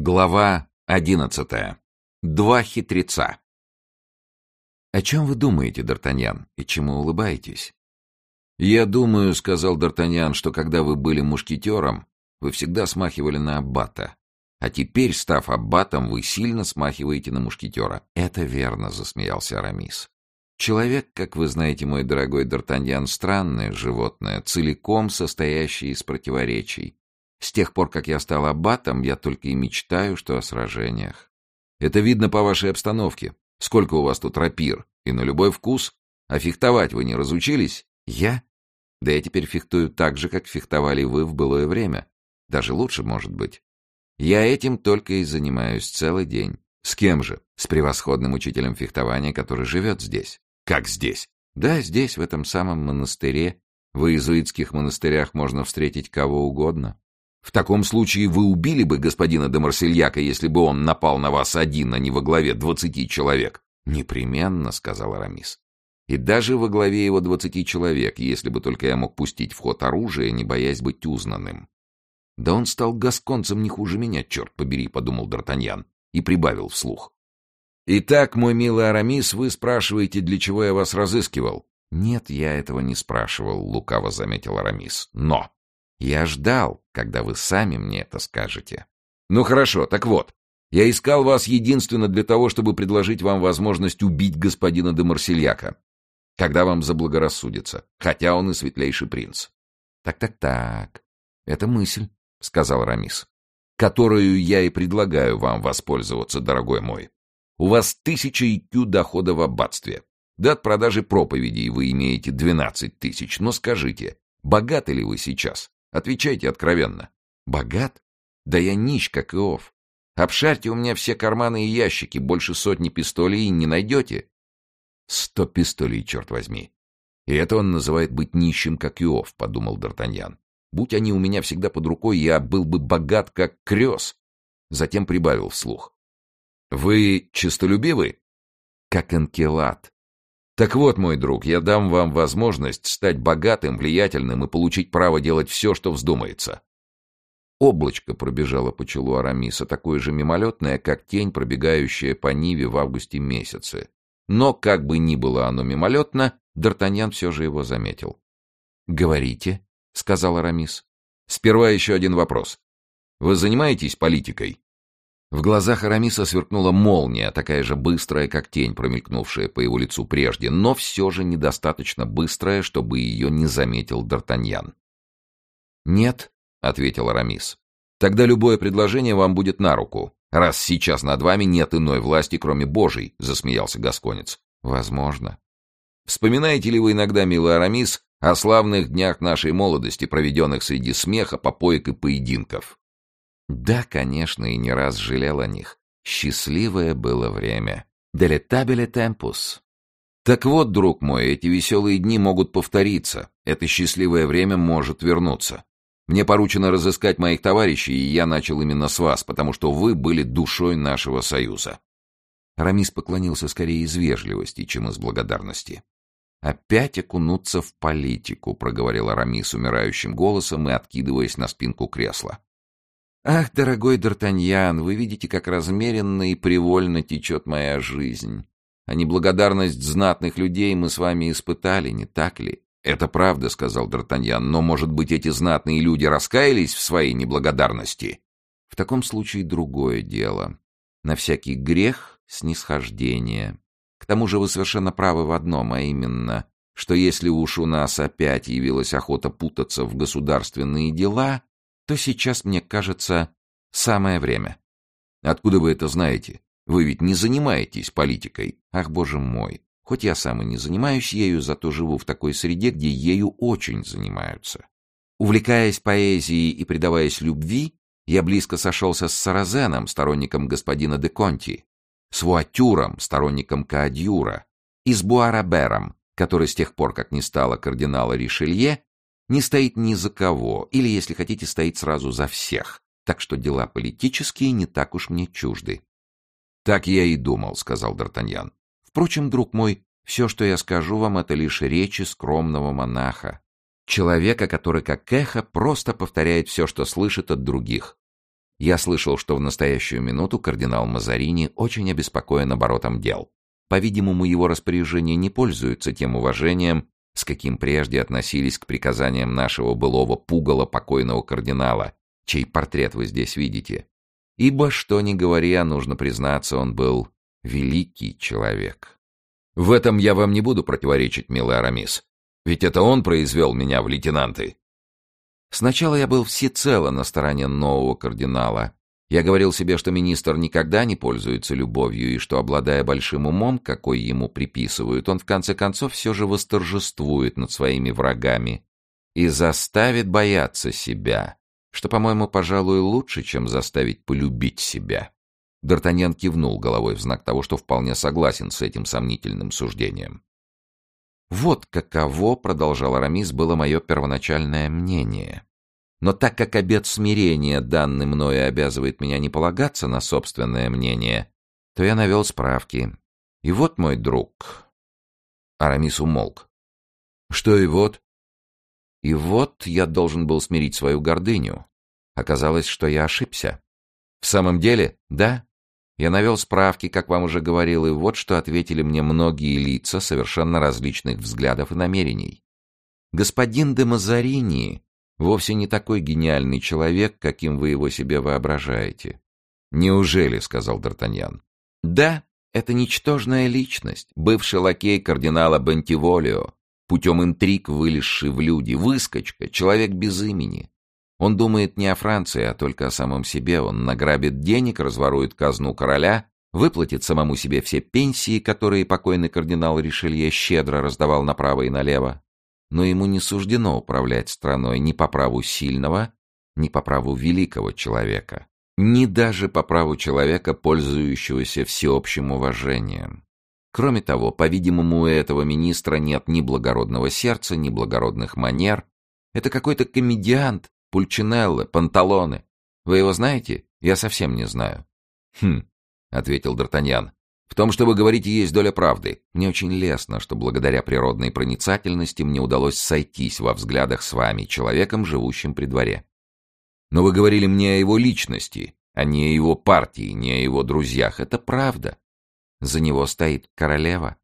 Глава одиннадцатая. Два хитреца. «О чем вы думаете, Д'Артаньян, и чему улыбаетесь?» «Я думаю, — сказал Д'Артаньян, — что когда вы были мушкетером, вы всегда смахивали на аббата. А теперь, став аббатом, вы сильно смахиваете на мушкетера». «Это верно», — засмеялся Арамис. «Человек, как вы знаете, мой дорогой Д'Артаньян, странное животное, целиком состоящее из противоречий. С тех пор, как я стал аббатом, я только и мечтаю, что о сражениях. Это видно по вашей обстановке. Сколько у вас тут рапир? И на любой вкус? А фехтовать вы не разучились? Я? Да я теперь фехтую так же, как фехтовали вы в былое время. Даже лучше, может быть. Я этим только и занимаюсь целый день. С кем же? С превосходным учителем фехтования, который живет здесь. Как здесь? Да, здесь, в этом самом монастыре. В иезуитских монастырях можно встретить кого угодно. В таком случае вы убили бы господина де Марсельяка, если бы он напал на вас один, а не во главе двадцати человек? Непременно, сказал Арамис. И даже во главе его двадцати человек, если бы только я мог пустить в ход оружие, не боясь быть узнанным. Да он стал гасконцем не хуже меня, черт побери, подумал Д'Артаньян и прибавил вслух. «Итак, мой милый Арамис, вы спрашиваете, для чего я вас разыскивал?» «Нет, я этого не спрашивал», — лукаво заметил Арамис. «Но я ждал, когда вы сами мне это скажете. Ну хорошо, так вот. Я искал вас единственно для того, чтобы предложить вам возможность убить господина де Марсельяка, когда вам заблагорассудится, хотя он и светлейший принц. Так-так-так. Это мысль, сказал Рамис, которую я и предлагаю вам воспользоваться, дорогой мой. У вас тысяча IQ дохода в аббатстве. Да от продажи проповедей вы имеете двенадцать тысяч, но скажите, богаты ли вы сейчас? Отвечайте откровенно. Богат? Да я нищ, как Иов. Обшарьте у меня все карманы и ящики, больше сотни пистолей не найдете. Сто пистолей, черт возьми. И это он называет быть нищим, как Иов, подумал Д'Артаньян. Будь они у меня всегда под рукой, я был бы богат, как крёс. Затем прибавил вслух. Вы честолюбивы? Как Энкелат. Так вот, мой друг, я дам вам возможность стать богатым, влиятельным и получить право делать все, что вздумается. Облачко пробежало по челу Арамиса, такое же мимолетное, как тень, пробегающая по Ниве в августе месяце. Но, как бы ни было оно мимолетно, Д'Артаньян все же его заметил. «Говорите», — сказал Арамис. «Сперва еще один вопрос. Вы занимаетесь политикой?» В глазах Арамиса сверкнула молния, такая же быстрая, как тень, промелькнувшая по его лицу прежде, но все же недостаточно быстрая, чтобы ее не заметил Д'Артаньян. «Нет», — ответил Арамис. «Тогда любое предложение вам будет на руку, раз сейчас над вами нет иной власти, кроме Божьей», — засмеялся Гасконец. «Возможно». «Вспоминаете ли вы иногда, милый Арамис, о славных днях нашей молодости, проведенных среди смеха, попоек и поединков?» Да, конечно, и не раз жалел о них. Счастливое было время. Делетабеле темпус. Так вот, друг мой, эти веселые дни могут повториться. Это счастливое время может вернуться. Мне поручено разыскать моих товарищей, и я начал именно с вас, потому что вы были душой нашего союза. Рамис поклонился скорее из вежливости, чем из благодарности. «Опять окунуться в политику», — проговорил Арамис умирающим голосом и откидываясь на спинку кресла. Ах, дорогой Д'Артаньян, вы видите, как размеренно и привольно течет моя жизнь. А неблагодарность знатных людей мы с вами испытали, не так ли? Это правда, сказал Д'Артаньян, но, может быть, эти знатные люди раскаялись в своей неблагодарности? В таком случае другое дело. На всякий грех — снисхождение. К тому же вы совершенно правы в одном, а именно, что если уж у нас опять явилась охота путаться в государственные дела, то сейчас, мне кажется, самое время. Откуда вы это знаете? Вы ведь не занимаетесь политикой. Ах, боже мой. Хоть я сам и не занимаюсь ею, зато живу в такой среде, где ею очень занимаются. Увлекаясь поэзией и предаваясь любви, я близко сошелся с Саразеном, сторонником господина де Конти, с Вуатюром, сторонником Каадьюра, и с Буарабером, который с тех пор, как не стало кардинала Ришелье, не стоит ни за кого, или, если хотите, стоит сразу за всех, так что дела политические не так уж мне чужды. «Так я и думал», — сказал Д'Артаньян. «Впрочем, друг мой, все, что я скажу вам, это лишь речи скромного монаха, человека, который, как эхо, просто повторяет все, что слышит от других. Я слышал, что в настоящую минуту кардинал Мазарини очень обеспокоен оборотом дел. По-видимому, его распоряжение не пользуется тем уважением, с каким прежде относились к приказаниям нашего былого пугала покойного кардинала, чей портрет вы здесь видите. Ибо, что ни говори, а нужно признаться, он был великий человек. В этом я вам не буду противоречить, милый Арамис. Ведь это он произвел меня в лейтенанты. Сначала я был всецело на стороне нового кардинала. Я говорил себе, что министр никогда не пользуется любовью, и что, обладая большим умом, какой ему приписывают, он в конце концов все же восторжествует над своими врагами и заставит бояться себя, что, по-моему, пожалуй, лучше, чем заставить полюбить себя. Д'Артаньян кивнул головой в знак того, что вполне согласен с этим сомнительным суждением. «Вот каково, — продолжал Арамис, — было мое первоначальное мнение. Но так как обет смирения, данный мною, обязывает меня не полагаться на собственное мнение, то я навел справки. И вот мой друг...» Арамис умолк. «Что и вот?» «И вот я должен был смирить свою гордыню. Оказалось, что я ошибся. В самом деле, да, я навел справки, как вам уже говорил, и вот что ответили мне многие лица совершенно различных взглядов и намерений. Господин де Мазарини вовсе не такой гениальный человек, каким вы его себе воображаете. «Неужели?» — сказал Д'Артаньян. «Да, это ничтожная личность, бывший лакей кардинала Бентиволио, путем интриг вылезший в люди, выскочка, человек без имени. Он думает не о Франции, а только о самом себе. Он награбит денег, разворует казну короля, выплатит самому себе все пенсии, которые покойный кардинал Ришелье щедро раздавал направо и налево. Но ему не суждено управлять страной ни по праву сильного, ни по праву великого человека, ни даже по праву человека, пользующегося всеобщим уважением. Кроме того, по-видимому, у этого министра нет ни благородного сердца, ни благородных манер. Это какой-то комедиант, Пульчинелло, Панталоне. Вы его знаете? Я совсем не знаю. Хм, ответил Д'Артаньян. В том, что вы говорите, есть доля правды. Мне очень лестно, что благодаря природной проницательности мне удалось сойтись во взглядах с вами, человеком, живущим при дворе. Но вы говорили мне о его личности, а не о его партии, не о его друзьях. Это правда. За него стоит королева.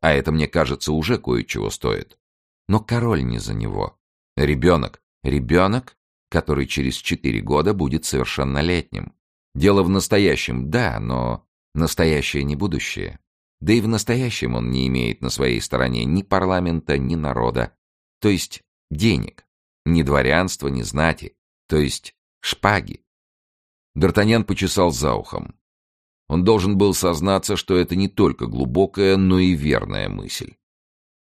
А это, мне кажется, уже кое-чего стоит. Но король не за него. Ребенок. Ребенок который через четыре года будет совершеннолетним. Дело в настоящем, да, но настоящее не будущее. Да и в настоящем он не имеет на своей стороне ни парламента, ни народа, то есть денег, ни дворянства, ни знати, то есть шпаги. Д'Артаньян почесал за ухом. Он должен был сознаться, что это не только глубокая, но и верная мысль.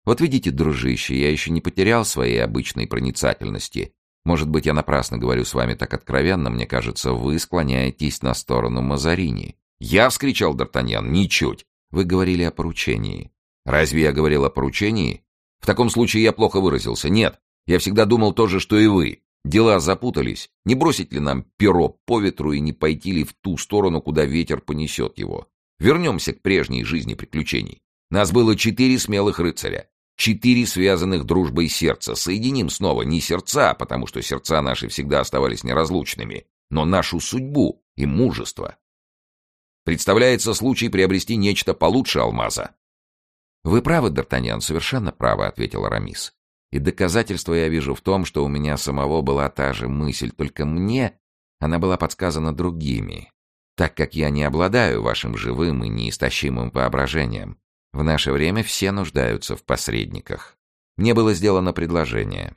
Вот видите, дружище, я еще не потерял своей обычной проницательности может быть, я напрасно говорю с вами так откровенно, мне кажется, вы склоняетесь на сторону Мазарини. «Я!» — вскричал Д'Артаньян. «Ничуть! Вы говорили о поручении». «Разве я говорил о поручении?» «В таком случае я плохо выразился. Нет, я всегда думал то же, что и вы. Дела запутались. Не бросить ли нам перо по ветру и не пойти ли в ту сторону, куда ветер понесет его? Вернемся к прежней жизни приключений. Нас было четыре смелых рыцаря. Четыре связанных дружбой сердца. Соединим снова не сердца, потому что сердца наши всегда оставались неразлучными, но нашу судьбу и мужество. Представляется случай приобрести нечто получше алмаза. «Вы правы, Д'Артаньян, совершенно правы», — ответил Арамис. «И доказательство я вижу в том, что у меня самого была та же мысль, только мне она была подсказана другими, так как я не обладаю вашим живым и неистощимым воображением. В наше время все нуждаются в посредниках. Мне было сделано предложение.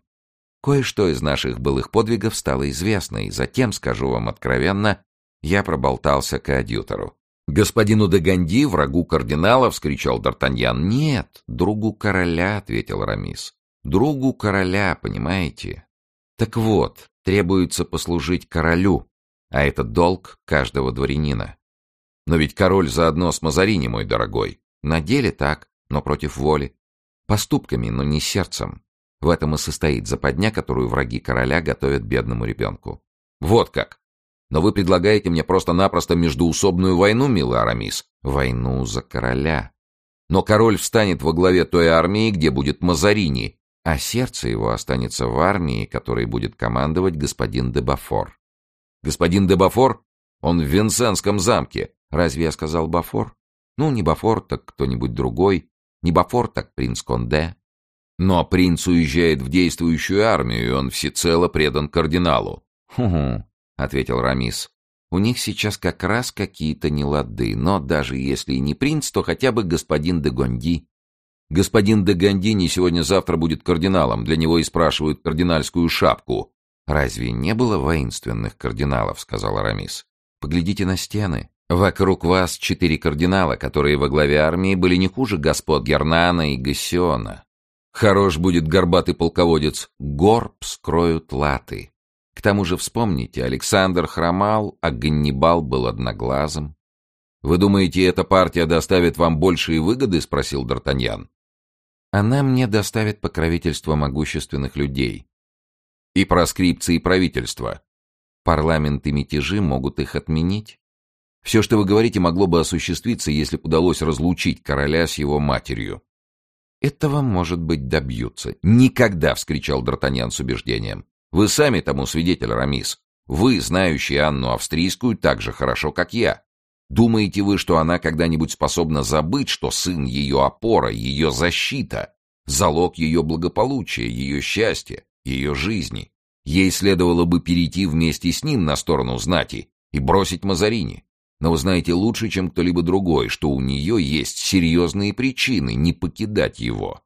Кое-что из наших былых подвигов стало известно, и затем, скажу вам откровенно, я проболтался к адъютору. «Господину де Ганди, врагу кардинала!» — вскричал Д'Артаньян. «Нет, другу короля!» — ответил Рамис. «Другу короля, понимаете? Так вот, требуется послужить королю, а это долг каждого дворянина. Но ведь король заодно с Мазарини, мой дорогой. На деле так, но против воли. Поступками, но не сердцем. В этом и состоит западня, которую враги короля готовят бедному ребенку. Вот как! Но вы предлагаете мне просто-напросто междуусобную войну, милый Арамис? Войну за короля. Но король встанет во главе той армии, где будет Мазарини, а сердце его останется в армии, которой будет командовать господин де Бафор. Господин де Бафор? Он в Винсенском замке. Разве я сказал Бафор? Ну, не Бафор, так кто-нибудь другой. Не Бафор, так принц Конде. Но принц уезжает в действующую армию, и он всецело предан кардиналу. «Ху-ху», — ответил Рамис. «У них сейчас как раз какие-то нелады, но даже если и не принц, то хотя бы господин де Гонди». «Господин де Гонди не сегодня-завтра будет кардиналом, для него и спрашивают кардинальскую шапку». «Разве не было воинственных кардиналов?» — сказал Рамис. «Поглядите на стены. Вокруг вас четыре кардинала, которые во главе армии были не хуже господ Гернана и Гассиона. Хорош будет горбатый полководец, горб скроют латы. К тому же вспомните, Александр хромал, а Ганнибал был одноглазым. «Вы думаете, эта партия доставит вам большие выгоды?» — спросил Д'Артаньян. «Она мне доставит покровительство могущественных людей. И проскрипции правительства. Парламент и мятежи могут их отменить. Все, что вы говорите, могло бы осуществиться, если бы удалось разлучить короля с его матерью. Этого, может быть, добьются. Никогда, — вскричал Д'Артаньян с убеждением. Вы сами тому свидетель, Рамис. Вы, знающий Анну Австрийскую, так же хорошо, как я. Думаете вы, что она когда-нибудь способна забыть, что сын ее опора, ее защита, залог ее благополучия, ее счастья, ее жизни? Ей следовало бы перейти вместе с ним на сторону знати и бросить Мазарини. Но вы знаете лучше, чем кто-либо другой, что у нее есть серьезные причины не покидать его.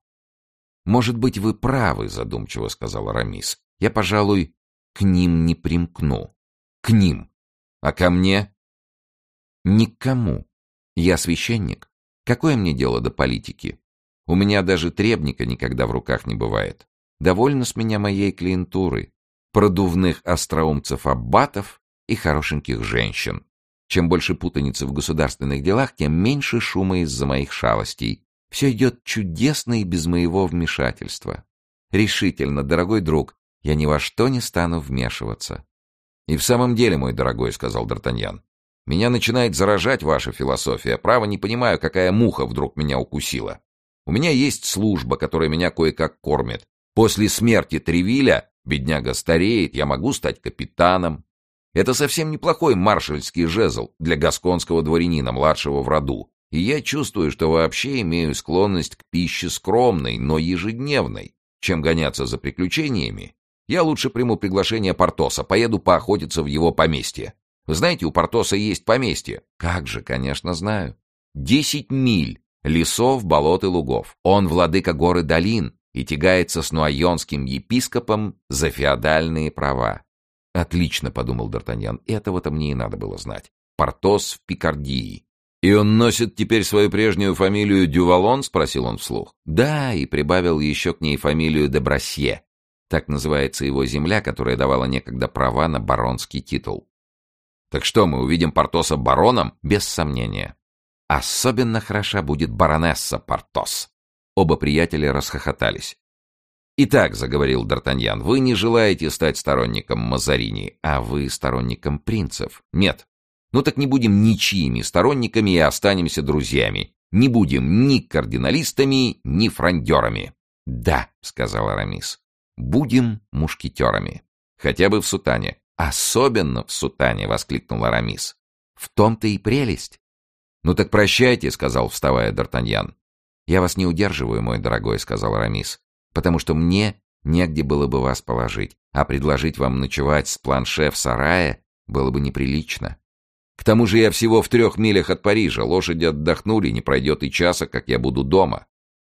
«Может быть, вы правы», — задумчиво сказал Арамис. «Я, пожалуй, к ним не примкну. К ним. А ко мне?» «Ни к кому. Я священник. Какое мне дело до политики? У меня даже требника никогда в руках не бывает. Довольно с меня моей клиентуры, продувных остроумцев-аббатов и хорошеньких женщин. Чем больше путаницы в государственных делах, тем меньше шума из-за моих шалостей. Все идет чудесно и без моего вмешательства. Решительно, дорогой друг, я ни во что не стану вмешиваться. — И в самом деле, мой дорогой, — сказал Д'Артаньян, — меня начинает заражать ваша философия. Право не понимаю, какая муха вдруг меня укусила. У меня есть служба, которая меня кое-как кормит. После смерти Тревиля, бедняга стареет, я могу стать капитаном, это совсем неплохой маршальский жезл для гасконского дворянина, младшего в роду. И я чувствую, что вообще имею склонность к пище скромной, но ежедневной. Чем гоняться за приключениями, я лучше приму приглашение Портоса, поеду поохотиться в его поместье. Вы знаете, у Портоса есть поместье. Как же, конечно, знаю. Десять миль лесов, болот и лугов. Он владыка горы Долин и тягается с нуайонским епископом за феодальные права. «Отлично», — подумал Д'Артаньян, — «этого-то мне и надо было знать. Портос в Пикардии». «И он носит теперь свою прежнюю фамилию Дювалон?» — спросил он вслух. «Да, и прибавил еще к ней фамилию де Брасье. Так называется его земля, которая давала некогда права на баронский титул». «Так что, мы увидим Портоса бароном?» «Без сомнения. Особенно хороша будет баронесса Портос». Оба приятеля расхохотались. «Итак», — заговорил Д'Артаньян, — «вы не желаете стать сторонником Мазарини, а вы сторонником принцев. Нет. Ну так не будем ничьими сторонниками и останемся друзьями. Не будем ни кардиналистами, ни фрондерами». «Да», — сказал Арамис, — «будем мушкетерами. Хотя бы в сутане». «Особенно в сутане», — воскликнул Арамис. «В том-то и прелесть». «Ну так прощайте», — сказал, вставая Д'Артаньян. «Я вас не удерживаю, мой дорогой», — сказал Арамис потому что мне негде было бы вас положить, а предложить вам ночевать с планше в сарае было бы неприлично. К тому же я всего в трех милях от Парижа, лошади отдохнули, не пройдет и часа, как я буду дома.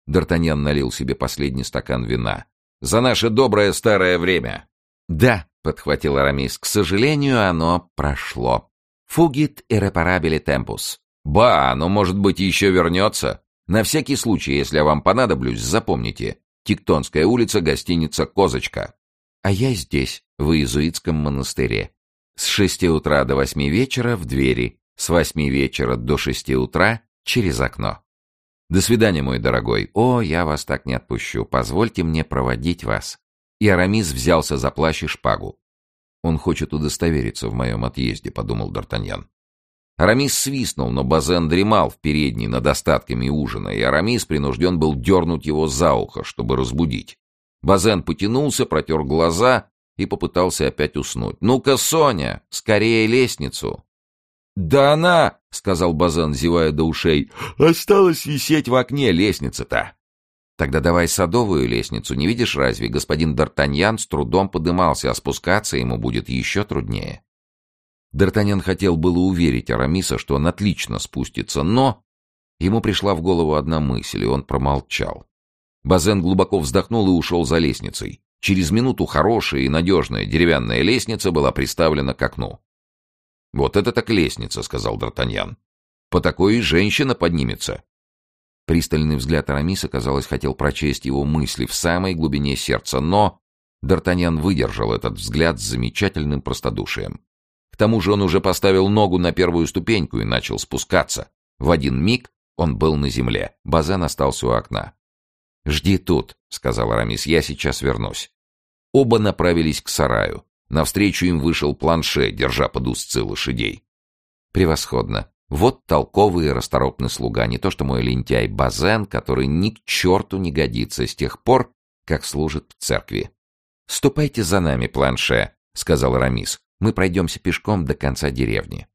Д'Артаньян налил себе последний стакан вина. «За наше доброе старое время!» «Да», — подхватил Арамис, — «к сожалению, оно прошло. Фугит irreparabile темпус». «Ба, но, может быть, еще вернется? На всякий случай, если я вам понадоблюсь, запомните, Тектонская улица, гостиница «Козочка». А я здесь, в иезуитском монастыре. С шести утра до восьми вечера в двери, с восьми вечера до шести утра через окно. До свидания, мой дорогой. О, я вас так не отпущу. Позвольте мне проводить вас. И Арамис взялся за плащ и шпагу. Он хочет удостовериться в моем отъезде, подумал Д'Артаньян. Арамис свистнул, но Базен дремал в передней над остатками ужина, и Арамис принужден был дернуть его за ухо, чтобы разбудить. Базен потянулся, протер глаза и попытался опять уснуть. «Ну-ка, Соня, скорее лестницу!» «Да она!» — сказал Базан, зевая до ушей. «Осталось висеть в окне лестница-то!» «Тогда давай садовую лестницу. Не видишь разве? Господин Д'Артаньян с трудом подымался, а спускаться ему будет еще труднее». Д'Артаньян хотел было уверить Арамиса, что он отлично спустится, но... Ему пришла в голову одна мысль, и он промолчал. Базен глубоко вздохнул и ушел за лестницей. Через минуту хорошая и надежная деревянная лестница была приставлена к окну. «Вот это так лестница», — сказал Д'Артаньян. «По такой и женщина поднимется». Пристальный взгляд Арамиса, казалось, хотел прочесть его мысли в самой глубине сердца, но Д'Артаньян выдержал этот взгляд с замечательным простодушием. К тому же он уже поставил ногу на первую ступеньку и начал спускаться. В один миг он был на земле, Базен остался у окна. «Жди тут», — сказал Арамис, — «я сейчас вернусь». Оба направились к сараю. Навстречу им вышел планше, держа под узцы лошадей. «Превосходно. Вот толковый и расторопный слуга, не то что мой лентяй Базен, который ни к черту не годится с тех пор, как служит в церкви». «Ступайте за нами, планше», — сказал Арамис. «Мы пройдемся пешком до конца деревни».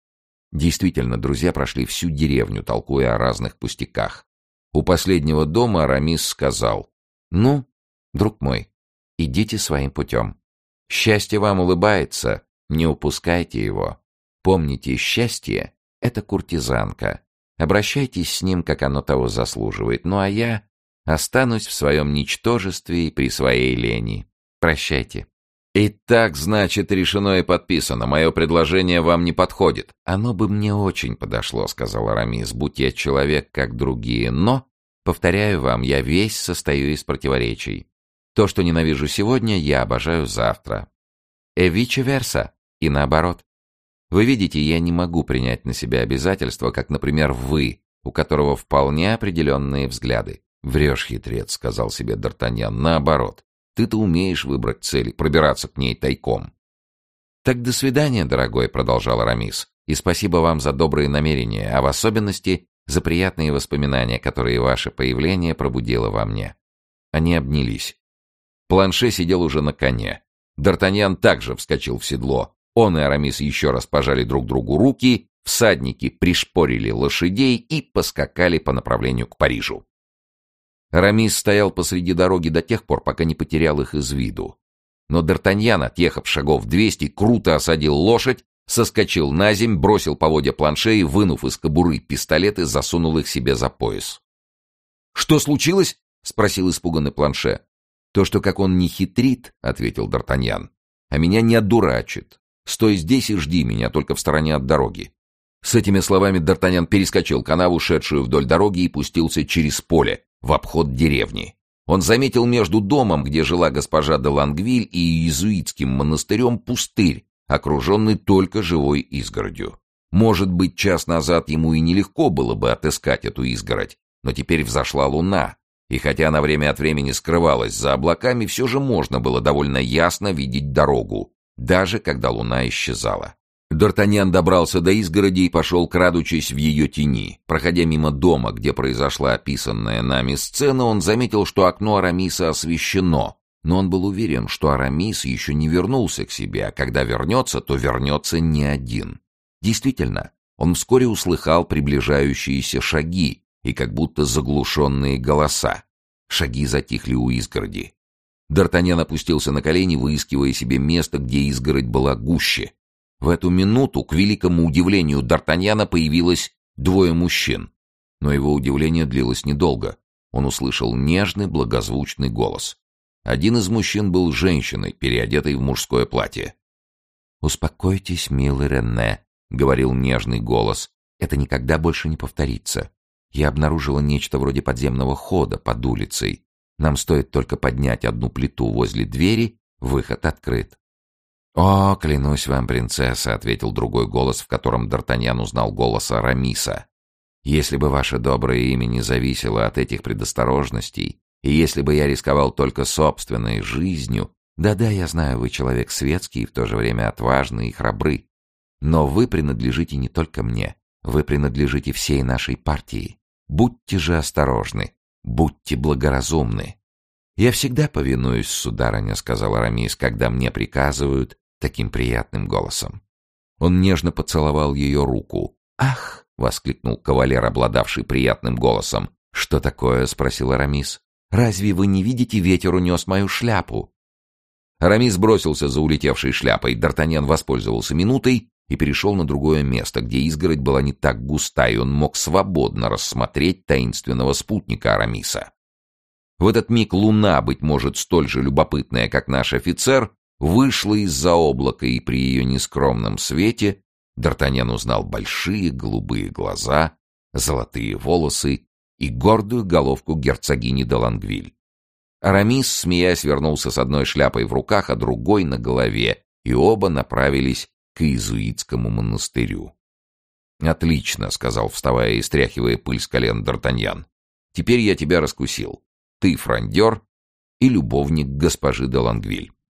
Действительно, друзья прошли всю деревню, толкуя о разных пустяках. У последнего дома Арамис сказал, «Ну, друг мой, идите своим путем. Счастье вам улыбается, не упускайте его. Помните, счастье — это куртизанка. Обращайтесь с ним, как оно того заслуживает. Ну а я останусь в своем ничтожестве и при своей лени. Прощайте». «И так, значит, решено и подписано. Мое предложение вам не подходит». «Оно бы мне очень подошло», — сказал Арамис, «будь я человек, как другие. Но, повторяю вам, я весь состою из противоречий. То, что ненавижу сегодня, я обожаю завтра. E vice versa. И наоборот. Вы видите, я не могу принять на себя обязательства, как, например, вы, у которого вполне определенные взгляды. «Врешь, хитрец», — сказал себе Д'Артаньян, — «наоборот. Ты-то умеешь выбрать цель, пробираться к ней тайком. Так до свидания, дорогой, продолжал Арамис. И спасибо вам за добрые намерения, а в особенности за приятные воспоминания, которые ваше появление пробудило во мне. Они обнялись. Планше сидел уже на коне. Д'Артаньян также вскочил в седло. Он и Арамис еще раз пожали друг другу руки, всадники пришпорили лошадей и поскакали по направлению к Парижу. Рамис стоял посреди дороги до тех пор, пока не потерял их из виду. Но Д'Артаньян, отъехав шагов двести, круто осадил лошадь, соскочил на земь, бросил поводья планше и, вынув из кобуры пистолеты, засунул их себе за пояс. «Что случилось?» — спросил испуганный планше. «То, что как он не хитрит», — ответил Д'Артаньян, — «а меня не одурачит. Стой здесь и жди меня, только в стороне от дороги». С этими словами Д'Артаньян перескочил канаву, шедшую вдоль дороги, и пустился через поле, в обход деревни. Он заметил между домом, где жила госпожа де Лангвиль, и иезуитским монастырем пустырь, окруженный только живой изгородью. Может быть, час назад ему и нелегко было бы отыскать эту изгородь, но теперь взошла луна, и хотя она время от времени скрывалась за облаками, все же можно было довольно ясно видеть дорогу, даже когда луна исчезала. Д'Артаньян добрался до изгороди и пошел, крадучись в ее тени. Проходя мимо дома, где произошла описанная нами сцена, он заметил, что окно Арамиса освещено, но он был уверен, что Арамис еще не вернулся к себе, а когда вернется, то вернется не один. Действительно, он вскоре услыхал приближающиеся шаги и как будто заглушенные голоса. Шаги затихли у изгороди. Д'Артаньян опустился на колени, выискивая себе место, где изгородь была гуще. В эту минуту, к великому удивлению Д'Артаньяна, появилось двое мужчин. Но его удивление длилось недолго. Он услышал нежный, благозвучный голос. Один из мужчин был женщиной, переодетой в мужское платье. «Успокойтесь, милый Рене», — говорил нежный голос. «Это никогда больше не повторится. Я обнаружила нечто вроде подземного хода под улицей. Нам стоит только поднять одну плиту возле двери, выход открыт. «О, клянусь вам, принцесса», — ответил другой голос, в котором Д'Артаньян узнал голос Арамиса. «Если бы ваше доброе имя не зависело от этих предосторожностей, и если бы я рисковал только собственной жизнью, да-да, я знаю, вы человек светский и в то же время отважный и храбрый, но вы принадлежите не только мне, вы принадлежите всей нашей партии. Будьте же осторожны, будьте благоразумны». «Я всегда повинуюсь, сударыня», — сказал Арамис, «когда мне приказывают таким приятным голосом». Он нежно поцеловал ее руку. «Ах!» — воскликнул кавалер, обладавший приятным голосом. «Что такое?» — спросил Арамис. «Разве вы не видите, ветер унес мою шляпу?» Арамис бросился за улетевшей шляпой. Д'Артаньян воспользовался минутой и перешел на другое место, где изгородь была не так густа, и он мог свободно рассмотреть таинственного спутника Арамиса. В этот миг луна, быть может, столь же любопытная, как наш офицер, вышла из-за облака, и при ее нескромном свете Д'Артаньян узнал большие голубые глаза, золотые волосы и гордую головку герцогини де Лангвиль. Арамис, смеясь, вернулся с одной шляпой в руках, а другой на голове, и оба направились к иезуитскому монастырю. «Отлично», — сказал, вставая и стряхивая пыль с колен Д'Артаньян. «Теперь я тебя раскусил. Ты фрондер и любовник госпожи де Лангвиль.